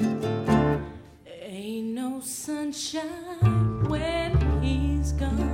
Ain't no sunshine when he's gone.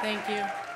Thank you.